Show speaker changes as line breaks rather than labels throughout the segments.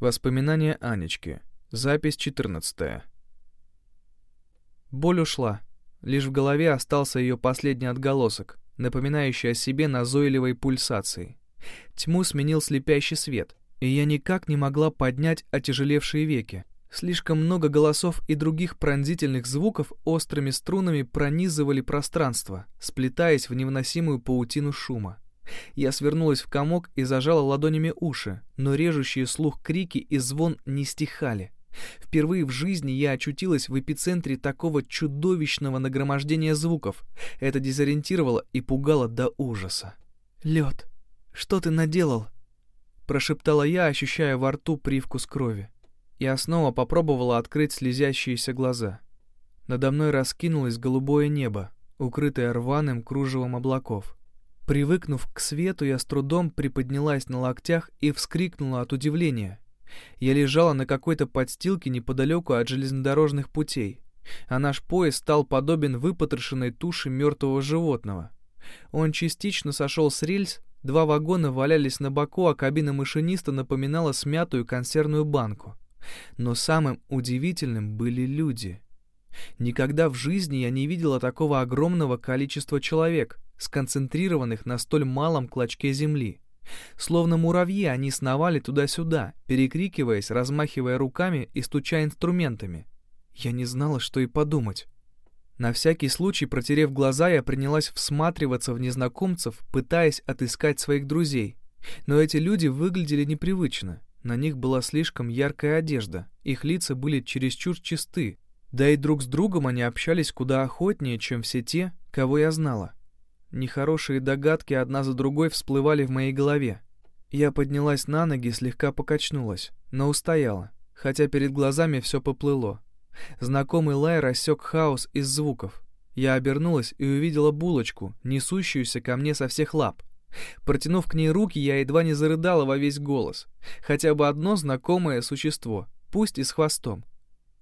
Воспоминания Анечки. Запись 14. Боль ушла. Лишь в голове остался ее последний отголосок, напоминающий о себе назойливой пульсацией. Тьму сменил слепящий свет, и я никак не могла поднять отяжелевшие веки. Слишком много голосов и других пронзительных звуков острыми струнами пронизывали пространство, сплетаясь в невыносимую паутину шума. Я свернулась в комок и зажала ладонями уши, но режущие слух крики и звон не стихали. Впервые в жизни я очутилась в эпицентре такого чудовищного нагромождения звуков. Это дезориентировало и пугало до ужаса. «Лед, что ты наделал?» Прошептала я, ощущая во рту привкус крови. Я снова попробовала открыть слезящиеся глаза. Надо мной раскинулось голубое небо, укрытое рваным кружевом облаков. Привыкнув к свету, я с трудом приподнялась на локтях и вскрикнула от удивления. Я лежала на какой-то подстилке неподалеку от железнодорожных путей, а наш поезд стал подобен выпотрошенной туше мертвого животного. Он частично сошел с рельс, два вагона валялись на боку, а кабина машиниста напоминала смятую консервную банку. Но самым удивительным были люди. Никогда в жизни я не видела такого огромного количества человек — сконцентрированных на столь малом клочке земли. Словно муравьи они сновали туда-сюда, перекрикиваясь, размахивая руками и стуча инструментами. Я не знала, что и подумать. На всякий случай, протерев глаза, я принялась всматриваться в незнакомцев, пытаясь отыскать своих друзей. Но эти люди выглядели непривычно. На них была слишком яркая одежда, их лица были чересчур чисты, да и друг с другом они общались куда охотнее, чем все те, кого я знала. Нехорошие догадки одна за другой всплывали в моей голове. Я поднялась на ноги, слегка покачнулась, но устояла, хотя перед глазами все поплыло. Знакомый лай рассек хаос из звуков. Я обернулась и увидела булочку, несущуюся ко мне со всех лап. Протянув к ней руки, я едва не зарыдала во весь голос. Хотя бы одно знакомое существо, пусть и с хвостом.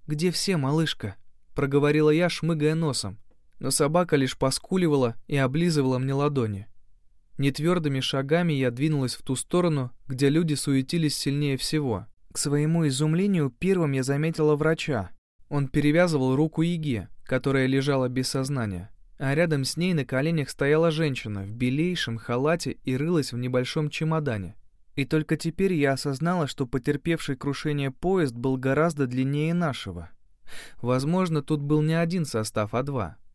«Где все, малышка?» — проговорила я, шмыгая носом но собака лишь поскуливала и облизывала мне ладони. Нетвердыми шагами я двинулась в ту сторону, где люди суетились сильнее всего. К своему изумлению первым я заметила врача. Он перевязывал руку Еге, которая лежала без сознания, а рядом с ней на коленях стояла женщина в белейшем халате и рылась в небольшом чемодане. И только теперь я осознала, что потерпевший крушение поезд был гораздо длиннее нашего. Возможно, тут был не один состав, а два —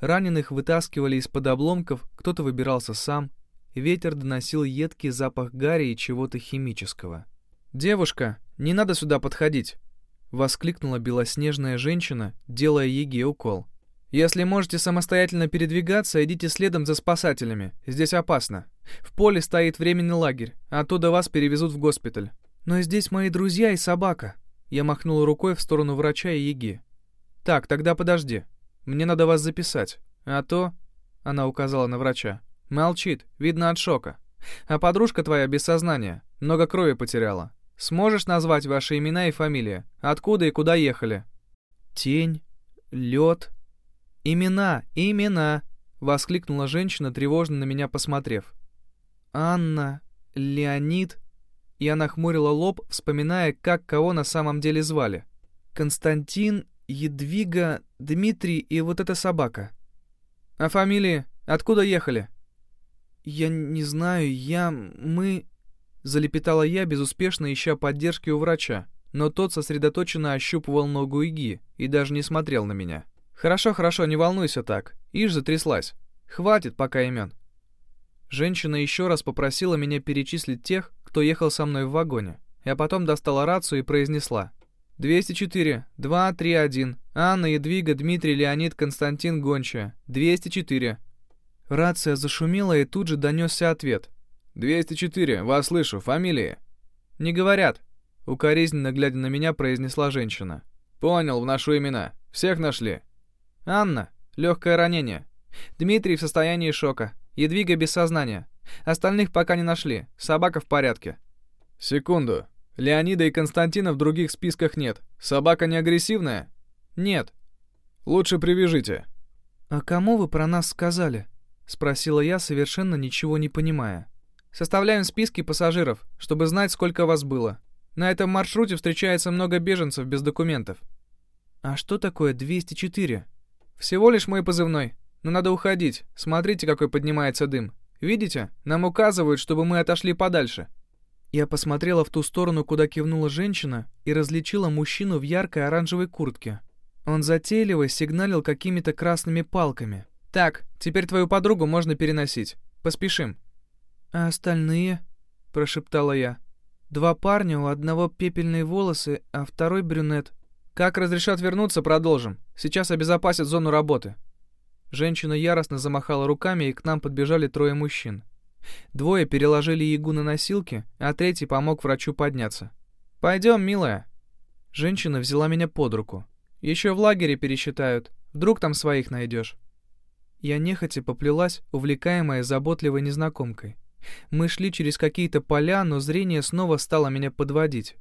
Раненых вытаскивали из-под обломков, кто-то выбирался сам. Ветер доносил едкий запах гари и чего-то химического. «Девушка, не надо сюда подходить!» — воскликнула белоснежная женщина, делая Еге укол. «Если можете самостоятельно передвигаться, идите следом за спасателями. Здесь опасно. В поле стоит временный лагерь, оттуда вас перевезут в госпиталь. Но здесь мои друзья и собака». Я махнула рукой в сторону врача и Еги. «Так, тогда подожди. Мне надо вас записать. А то...» Она указала на врача. «Молчит, видно от шока. А подружка твоя без сознания, много крови потеряла. Сможешь назвать ваши имена и фамилии? Откуда и куда ехали?» «Тень, лед...» «Имена, имена!» — воскликнула женщина, тревожно на меня посмотрев. «Анна, Леонид...» Я нахмурила лоб, вспоминая, как кого на самом деле звали. «Константин Едвига, Дмитрий и вот эта собака. А фамилии? Откуда ехали? Я не знаю, я... мы... Залепетала я, безуспешно ища поддержки у врача, но тот сосредоточенно ощупывал ногу Иги и даже не смотрел на меня. «Хорошо, хорошо, не волнуйся так. Ишь затряслась. Хватит пока имен». Женщина еще раз попросила меня перечислить тех, кто ехал со мной в вагоне. Я потом достала рацию и произнесла. 204, 231. Анна, Едвига, Дмитрий, Леонид, Константин, Гончая. 204. Рация зашумела, и тут же донесся ответ. 204, вас слышу, фамилии? Не говорят. Укоризненно глядя на меня, произнесла женщина. Понял, вношу имена. Всех нашли. Анна, легкое ранение. Дмитрий в состоянии шока. Едвига без сознания. Остальных пока не нашли. Собака в порядке. Секунду. Леонида и Константина в других списках нет. Собака не агрессивная? Нет. Лучше привяжите. А кому вы про нас сказали? Спросила я, совершенно ничего не понимая. Составляем списки пассажиров, чтобы знать, сколько вас было. На этом маршруте встречается много беженцев без документов». «А что такое 204?» «Всего лишь мой позывной. Но надо уходить. Смотрите, какой поднимается дым. Видите? Нам указывают, чтобы мы отошли подальше». Я посмотрела в ту сторону, куда кивнула женщина, и различила мужчину в яркой оранжевой куртке. Он затейливо сигналил какими-то красными палками. «Так, теперь твою подругу можно переносить. Поспешим». «А остальные?» — прошептала я. «Два парня, у одного пепельные волосы, а второй брюнет». «Как разрешат вернуться, продолжим. Сейчас обезопасят зону работы». Женщина яростно замахала руками, и к нам подбежали трое мужчин. Двое переложили Ягу на носилки, а третий помог врачу подняться. «Пойдем, милая». Женщина взяла меня под руку. Еще в лагере пересчитают. Вдруг там своих найдешь. Я нехотя поплелась, увлекаемая заботливой незнакомкой. Мы шли через какие-то поля, но зрение снова стало меня подводить.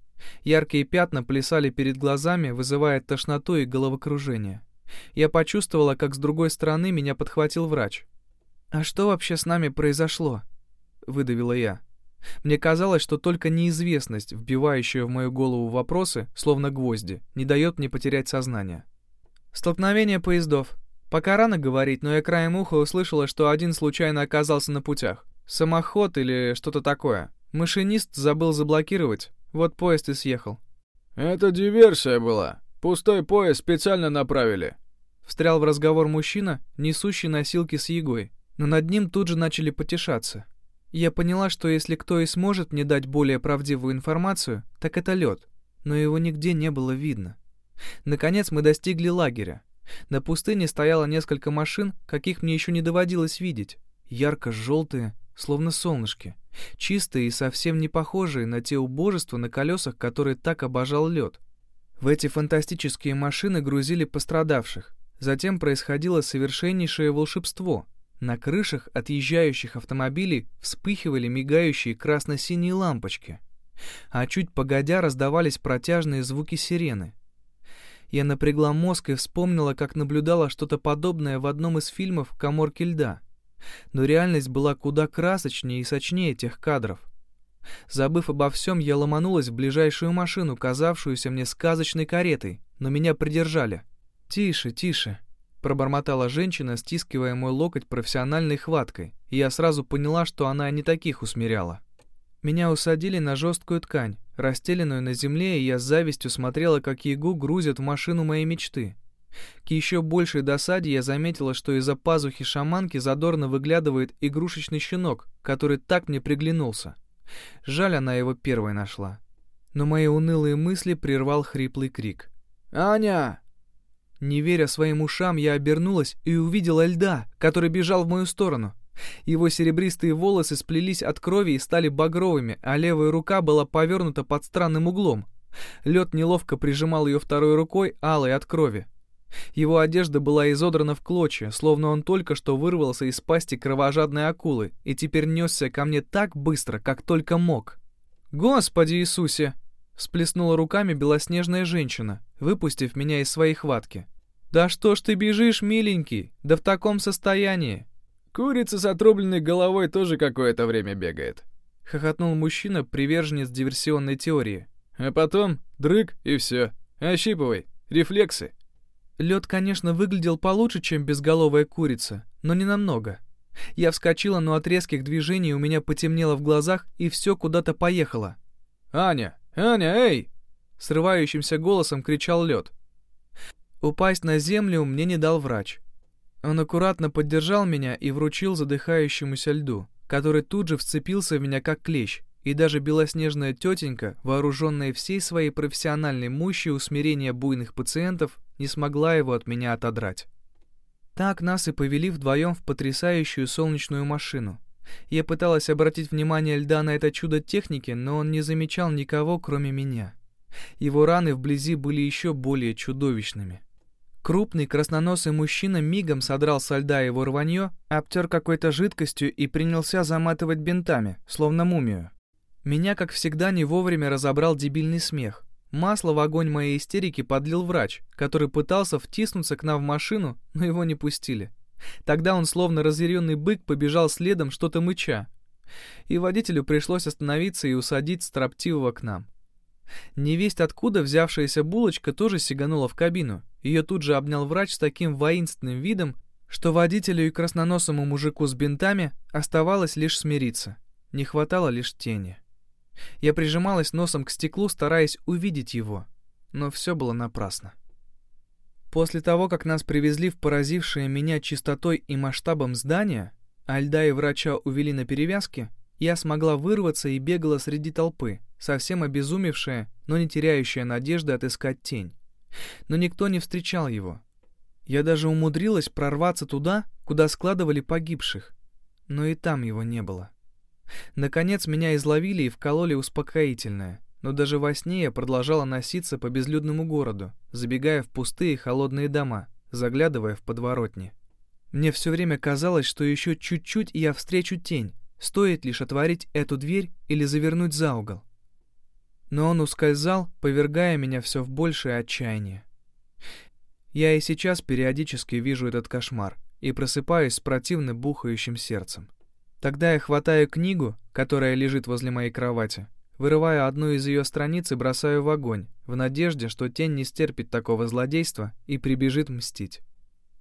Яркие пятна плясали перед глазами, вызывая тошноту и головокружение. Я почувствовала, как с другой стороны меня подхватил врач. «А что вообще с нами произошло?» — выдавила я. Мне казалось, что только неизвестность, вбивающая в мою голову вопросы, словно гвозди, не дает мне потерять сознание. Столкновение поездов. Пока рано говорить, но я краем уха услышала, что один случайно оказался на путях. Самоход или что-то такое. Машинист забыл заблокировать, вот поезд и съехал.
«Это диверсия была. Пустой поезд специально направили».
Встрял в разговор мужчина, несущий носилки с егой, но над ним тут же начали потешаться. Я поняла, что если кто и сможет мне дать более правдивую информацию, так это лед, но его нигде не было видно. Наконец мы достигли лагеря. На пустыне стояло несколько машин, каких мне еще не доводилось видеть. Ярко-желтые, словно солнышки. Чистые и совсем не похожие на те убожества на колесах, которые так обожал лед. В эти фантастические машины грузили пострадавших. Затем происходило совершеннейшее волшебство. На крышах отъезжающих автомобилей вспыхивали мигающие красно-синие лампочки, а чуть погодя раздавались протяжные звуки сирены. Я напрягла мозг и вспомнила, как наблюдала что-то подобное в одном из фильмов «Коморки льда». Но реальность была куда красочнее и сочнее тех кадров. Забыв обо всем, я ломанулась в ближайшую машину, казавшуюся мне сказочной каретой, но меня придержали. «Тише, тише», Пробормотала женщина, стискивая мой локоть профессиональной хваткой, и я сразу поняла, что она не таких усмиряла. Меня усадили на жесткую ткань, расстеленную на земле, и я с завистью смотрела, как Ягу грузят в машину моей мечты. К еще большей досаде я заметила, что из-за пазухи шаманки задорно выглядывает игрушечный щенок, который так мне приглянулся. Жаль, она его первой нашла. Но мои унылые мысли прервал хриплый крик. «Аня!» Не веря своим ушам, я обернулась и увидела льда, который бежал в мою сторону. Его серебристые волосы сплелись от крови и стали багровыми, а левая рука была повернута под странным углом. Лед неловко прижимал ее второй рукой, алой от крови. Его одежда была изодрана в клочья, словно он только что вырвался из пасти кровожадной акулы и теперь несся ко мне так быстро, как только мог. «Господи Иисусе!» — всплеснула руками белоснежная женщина, выпустив меня из своей хватки. «Да что ж ты бежишь, миленький? Да в таком состоянии!»
«Курица с отрубленной головой тоже какое-то время бегает», —
хохотнул мужчина, приверженец диверсионной теории.
«А потом дрык и все. Ощипывай. Рефлексы».
Лед, конечно, выглядел получше, чем безголовая курица, но не намного. Я вскочила, но от резких движений у меня потемнело в глазах, и все куда-то поехало.
«Аня! Аня, эй!»
Срывающимся голосом кричал лед. Упасть на землю мне не дал врач. Он аккуратно поддержал меня и вручил задыхающемуся льду, который тут же вцепился в меня как клещ, и даже белоснежная тетенька, вооруженная всей своей профессиональной мощью усмирения буйных пациентов, не смогла его от меня отодрать. Так нас и повели вдвоем в потрясающую солнечную машину. Я пыталась обратить внимание льда на это чудо техники, но он не замечал никого, кроме меня. Его раны вблизи были еще более чудовищными. Крупный красноносый мужчина мигом содрал со льда его рванье, обтер какой-то жидкостью и принялся заматывать бинтами, словно мумию. Меня, как всегда, не вовремя разобрал дебильный смех. Масло в огонь моей истерики подлил врач, который пытался втиснуться к нам в машину, но его не пустили. Тогда он, словно разъяренный бык, побежал следом, что-то мыча. И водителю пришлось остановиться и усадить строптивого к нам. Невесть откуда взявшаяся булочка тоже сиганула в кабину. Ее тут же обнял врач с таким воинственным видом, что водителю и красноносому мужику с бинтами оставалось лишь смириться. Не хватало лишь тени. Я прижималась носом к стеклу, стараясь увидеть его, но все было напрасно. После того, как нас привезли в поразившее меня чистотой и масштабом здание, а льда и врача увели на перевязки, я смогла вырваться и бегала среди толпы, совсем обезумевшая, но не теряющая надежды отыскать тень. Но никто не встречал его. Я даже умудрилась прорваться туда, куда складывали погибших, но и там его не было. Наконец меня изловили и вкололи успокоительное, но даже во сне я продолжала носиться по безлюдному городу, забегая в пустые холодные дома, заглядывая в подворотни. Мне все время казалось, что еще чуть-чуть я встречу тень, стоит лишь отворить эту дверь или завернуть за угол. Но он ускользал, повергая меня все в большее отчаяние. Я и сейчас периодически вижу этот кошмар и просыпаюсь с противно бухающим сердцем. Тогда я хватаю книгу, которая лежит возле моей кровати, Вырываю одну из ее страниц и бросаю в огонь, в надежде, что тень не стерпит такого злодейства и прибежит мстить.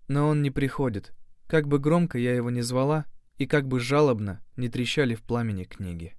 Но он не приходит, как бы громко я его ни звала и как бы жалобно не трещали в пламени книги.